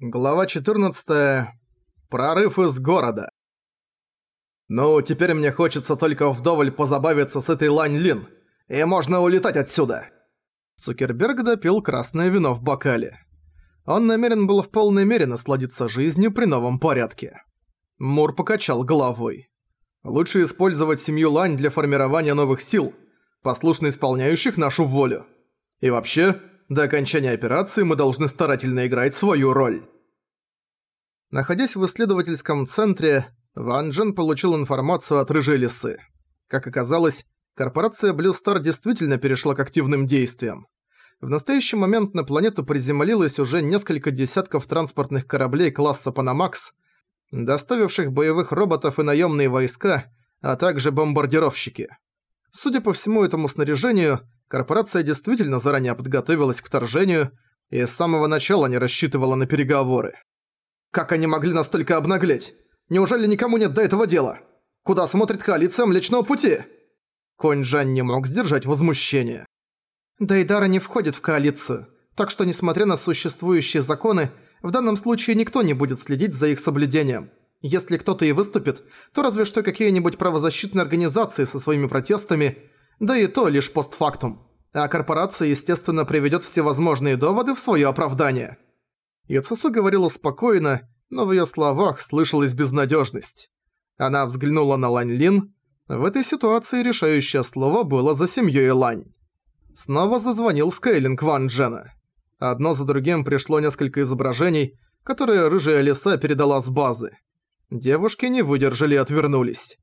Глава 14. Прорыв из города. «Ну, теперь мне хочется только вдоволь позабавиться с этой Лань Лин, и можно улетать отсюда!» Цукерберг допил красное вино в бокале. Он намерен был в полной мере насладиться жизнью при новом порядке. Мур покачал головой. «Лучше использовать семью Лань для формирования новых сил, послушно исполняющих нашу волю. И вообще, до окончания операции мы должны старательно играть свою роль. Находясь в исследовательском центре, Ван Джен получил информацию от Рыжей Лисы. Как оказалось, корпорация Blue Star действительно перешла к активным действиям. В настоящий момент на планету приземлилось уже несколько десятков транспортных кораблей класса Panamax, доставивших боевых роботов и наемные войска, а также бомбардировщики. Судя по всему этому снаряжению, корпорация действительно заранее подготовилась к вторжению и с самого начала не рассчитывала на переговоры. Как они могли настолько обнаглеть? Неужели никому нет до этого дела? Куда смотрит коалиция Млечного Пути? Конь Жан не мог сдержать возмущение. Дайдара не входит в коалицию, так что несмотря на существующие законы, в данном случае никто не будет следить за их соблюдением. Если кто-то и выступит, то разве что какие-нибудь правозащитные организации со своими протестами – да и то лишь постфактум. А корпорация, естественно, приведет всевозможные доводы в свое оправдание. Яцесу говорила спокойно, но в ее словах слышалась безнадежность. Она взглянула на Лань Лин. В этой ситуации решающее слово было за семьей Лань. Снова зазвонил Скейлинг Ван Джена. Одно за другим пришло несколько изображений, которые рыжая лиса передала с базы. Девушки не выдержали и отвернулись.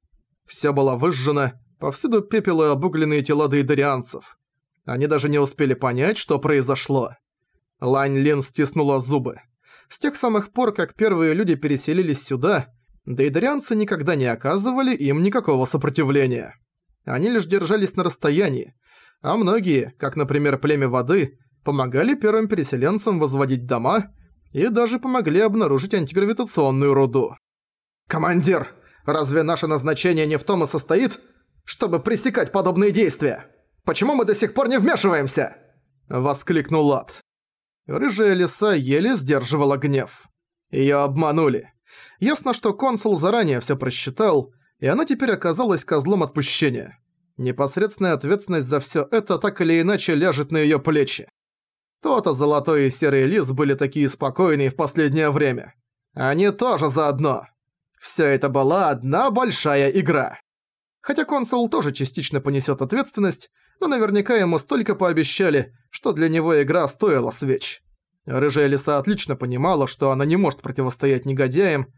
Всё было выжжено, Повсюду пепел и обугленные тела дейдарианцев. Они даже не успели понять, что произошло. Лань Лин стиснула зубы. С тех самых пор, как первые люди переселились сюда, дейдарианцы никогда не оказывали им никакого сопротивления. Они лишь держались на расстоянии, а многие, как, например, племя воды, помогали первым переселенцам возводить дома и даже помогли обнаружить антигравитационную руду. «Командир, разве наше назначение не в том и состоит, чтобы пресекать подобные действия? Почему мы до сих пор не вмешиваемся?» Воскликнул Лад. Рыжая лиса еле сдерживала гнев. Её обманули. Ясно, что консул заранее всё просчитал, и она теперь оказалась козлом отпущения. Непосредственная ответственность за всё это так или иначе ляжет на её плечи. То-то Золотой и Серый Лис были такие спокойные в последнее время. Они тоже заодно. Всё это была одна большая игра. Хотя консул тоже частично понесет ответственность, но наверняка ему столько пообещали, что для него игра стоила свеч. Рыжая лиса отлично понимала, что она не может противостоять негодяям,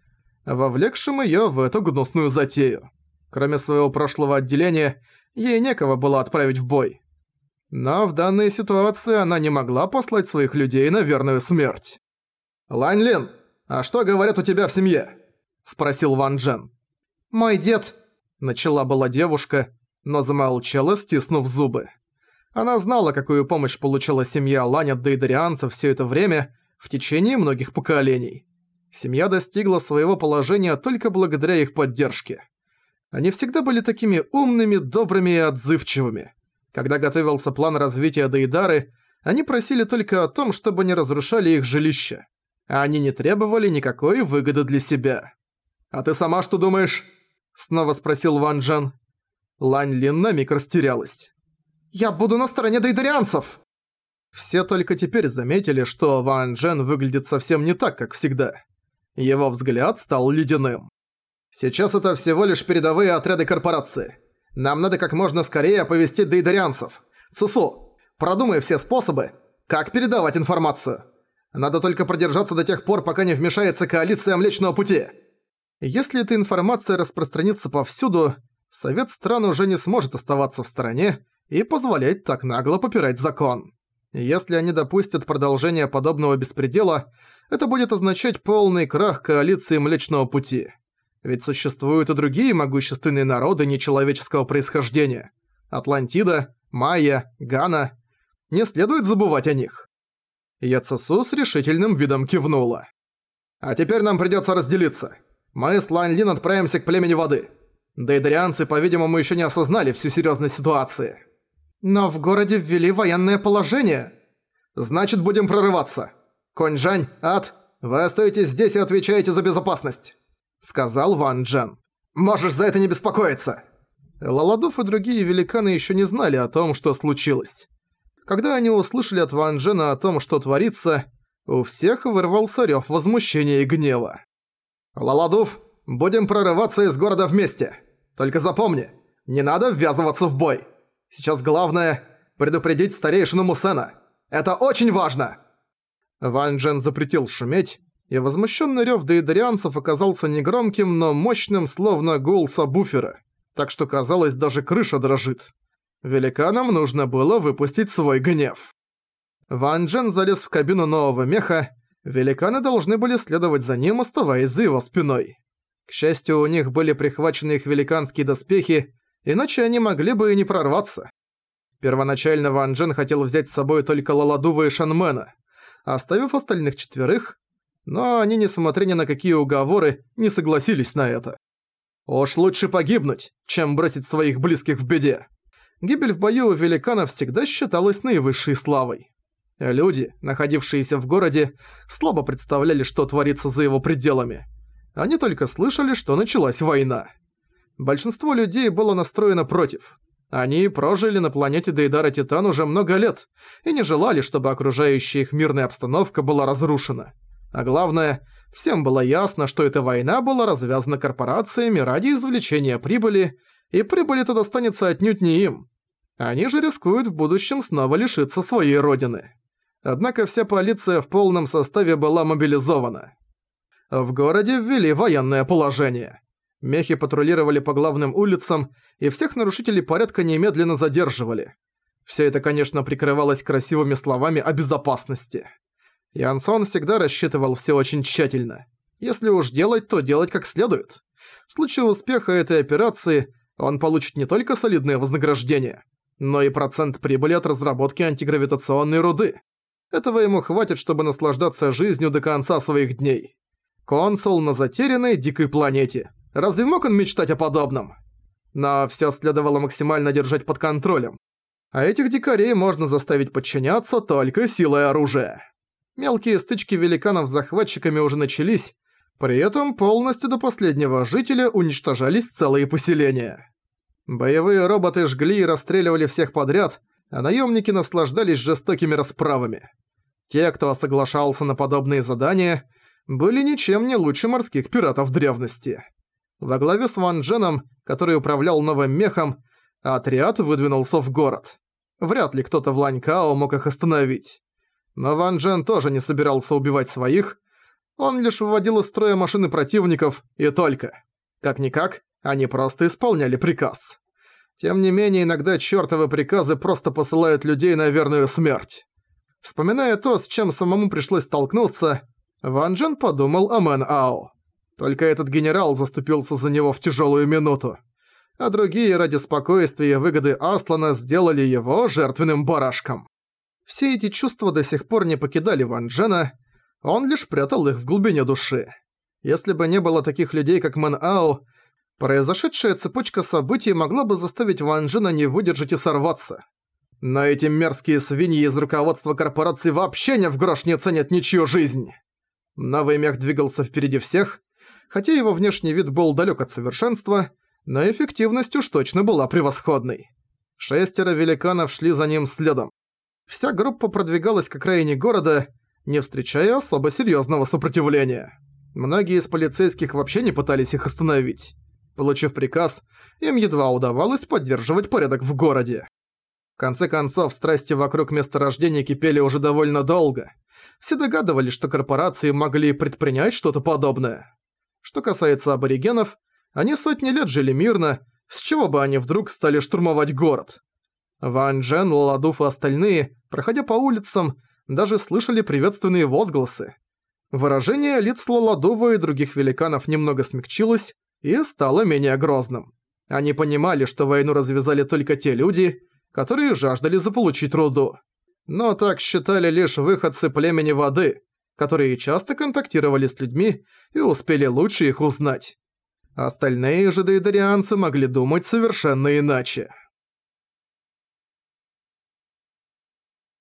вовлекшим её в эту гнусную затею. Кроме своего прошлого отделения, ей некого было отправить в бой. Но в данной ситуации она не могла послать своих людей на верную смерть. «Лань Лин, а что говорят у тебя в семье?» – спросил Ван Джен. «Мой дед Начала была девушка, но замолчала, стиснув зубы. Она знала, какую помощь получила семья Лань от дейдарианцев все это время, в течение многих поколений. Семья достигла своего положения только благодаря их поддержке. Они всегда были такими умными, добрыми и отзывчивыми. Когда готовился план развития Дейдары, они просили только о том, чтобы не разрушали их жилище. А они не требовали никакой выгоды для себя. «А ты сама что думаешь?» Снова спросил Ван Джен. Лань Лин на миг растерялась. «Я буду на стороне дейдарианцев!» Все только теперь заметили, что Ван Джен выглядит совсем не так, как всегда. Его взгляд стал ледяным. «Сейчас это всего лишь передовые отряды корпорации. Нам надо как можно скорее оповестить дейдарианцев. Цусу, продумай все способы, как передавать информацию. Надо только продержаться до тех пор, пока не вмешается коалиция Млечного Пути». Если эта информация распространится повсюду, Совет стран уже не сможет оставаться в стороне и позволять так нагло попирать закон. Если они допустят продолжение подобного беспредела, это будет означать полный крах коалиции Млечного Пути. Ведь существуют и другие могущественные народы нечеловеческого происхождения. Атлантида, Майя, Гана. Не следует забывать о них. Яцесу с решительным видом кивнула. «А теперь нам придётся разделиться. Мы с Лань Лин отправимся к племени воды. Дейдарианцы, по-видимому, еще не осознали всю серьезность ситуации. Но в городе ввели военное положение. Значит, будем прорываться. Конь Жань, Ад, вы остаетесь здесь и отвечаете за безопасность», — сказал Ван Джен. «Можешь за это не беспокоиться». Лаладуф и другие великаны еще не знали о том, что случилось. Когда они услышали от Ван Джена о том, что творится, у всех вырвался рёв возмущения и гнева. «Лаладуф, будем прорываться из города вместе. Только запомни, не надо ввязываться в бой. Сейчас главное – предупредить старейшину Мусена. Это очень важно!» Ван Джен запретил шуметь, и возмущенный рёв дейдарианцев оказался негромким, но мощным, словно гул сабвуфера, так что казалось, даже крыша дрожит. Великанам нужно было выпустить свой гнев. Ван Джен залез в кабину нового меха, великаны должны были следовать за ним, оставаясь за его спиной. К счастью, у них были прихвачены их великанские доспехи, иначе они могли бы и не прорваться. Первоначально Ван Джен хотел взять с собой только Лаладува и Шанмена, оставив остальных четверых, но они, несмотря ни на какие уговоры, не согласились на это. Уж лучше погибнуть, чем бросить своих близких в беде. Гибель в бою у великанов всегда считалась наивысшей славой. Люди, находившиеся в городе, слабо представляли, что творится за его пределами. Они только слышали, что началась война. Большинство людей было настроено против. Они прожили на планете Дейдара Титан уже много лет и не желали, чтобы окружающая их мирная обстановка была разрушена. А главное, всем было ясно, что эта война была развязана корпорациями ради извлечения прибыли, и прибыль эта достанется отнюдь не им. Они же рискуют в будущем снова лишиться своей родины. Однако вся полиция в полном составе была мобилизована. В городе ввели военное положение. Мехи патрулировали по главным улицам, и всех нарушителей порядка немедленно задерживали. Все это, конечно, прикрывалось красивыми словами о безопасности. Янсон всегда рассчитывал все очень тщательно. Если уж делать, то делать как следует. В случае успеха этой операции он получит не только солидное вознаграждение, но и процент прибыли от разработки антигравитационной руды. Этого ему хватит, чтобы наслаждаться жизнью до конца своих дней. Консул на затерянной дикой планете – Разве мог он мечтать о подобном? Но всё следовало максимально держать под контролем. А этих дикарей можно заставить подчиняться только силой оружия. Мелкие стычки великанов с захватчиками уже начались, при этом полностью до последнего жителя уничтожались целые поселения. Боевые роботы жгли и расстреливали всех подряд, а наемники наслаждались жестокими расправами. Те, кто соглашался на подобные задания, были ничем не лучше морских пиратов древности. Во главе с Ван Дженом, который управлял новым мехом, отряд выдвинулся в город. Вряд ли кто-то в Ланькао мог их остановить. Но Ван Джен тоже не собирался убивать своих, он лишь выводил из строя машины противников, и только. Как-никак, они просто исполняли приказ. Тем не менее, иногда чёртовы приказы просто посылают людей на верную смерть. Вспоминая то, с чем самому пришлось столкнуться, Ван Джен подумал о Мэн Ао. Только этот генерал заступился за него в тяжелую минуту. А другие ради спокойствия и выгоды Аслана сделали его жертвенным барашком. Все эти чувства до сих пор не покидали Ван Джена, он лишь прятал их в глубине души. Если бы не было таких людей, как Мэн Ао, произошедшая цепочка событий могла бы заставить Ван Джена не выдержать и сорваться. Но эти мерзкие свиньи из руководства корпорации вообще не в грош не ценят ничью жизнь. Новый мех двигался впереди всех, хотя его внешний вид был далек от совершенства, но эффективность уж точно была превосходной. Шестеро великанов шли за ним следом. Вся группа продвигалась к окраине города, не встречая особо серьезного сопротивления. Многие из полицейских вообще не пытались их остановить. Получив приказ, им едва удавалось поддерживать порядок в городе. В конце концов, страсти вокруг месторождения кипели уже довольно долго. Все догадывались, что корпорации могли предпринять что-то подобное. Что касается аборигенов, они сотни лет жили мирно, с чего бы они вдруг стали штурмовать город? Ван Джен, Ладуф и остальные, проходя по улицам, даже слышали приветственные возгласы. Выражение лиц Лаладува и других великанов немного смягчилось и стало менее грозным. Они понимали, что войну развязали только те люди, которые жаждали заполучить руду. Но так считали лишь выходцы племени воды, которые часто контактировали с людьми и успели лучше их узнать. Остальные же дейдарианцы могли думать совершенно иначе.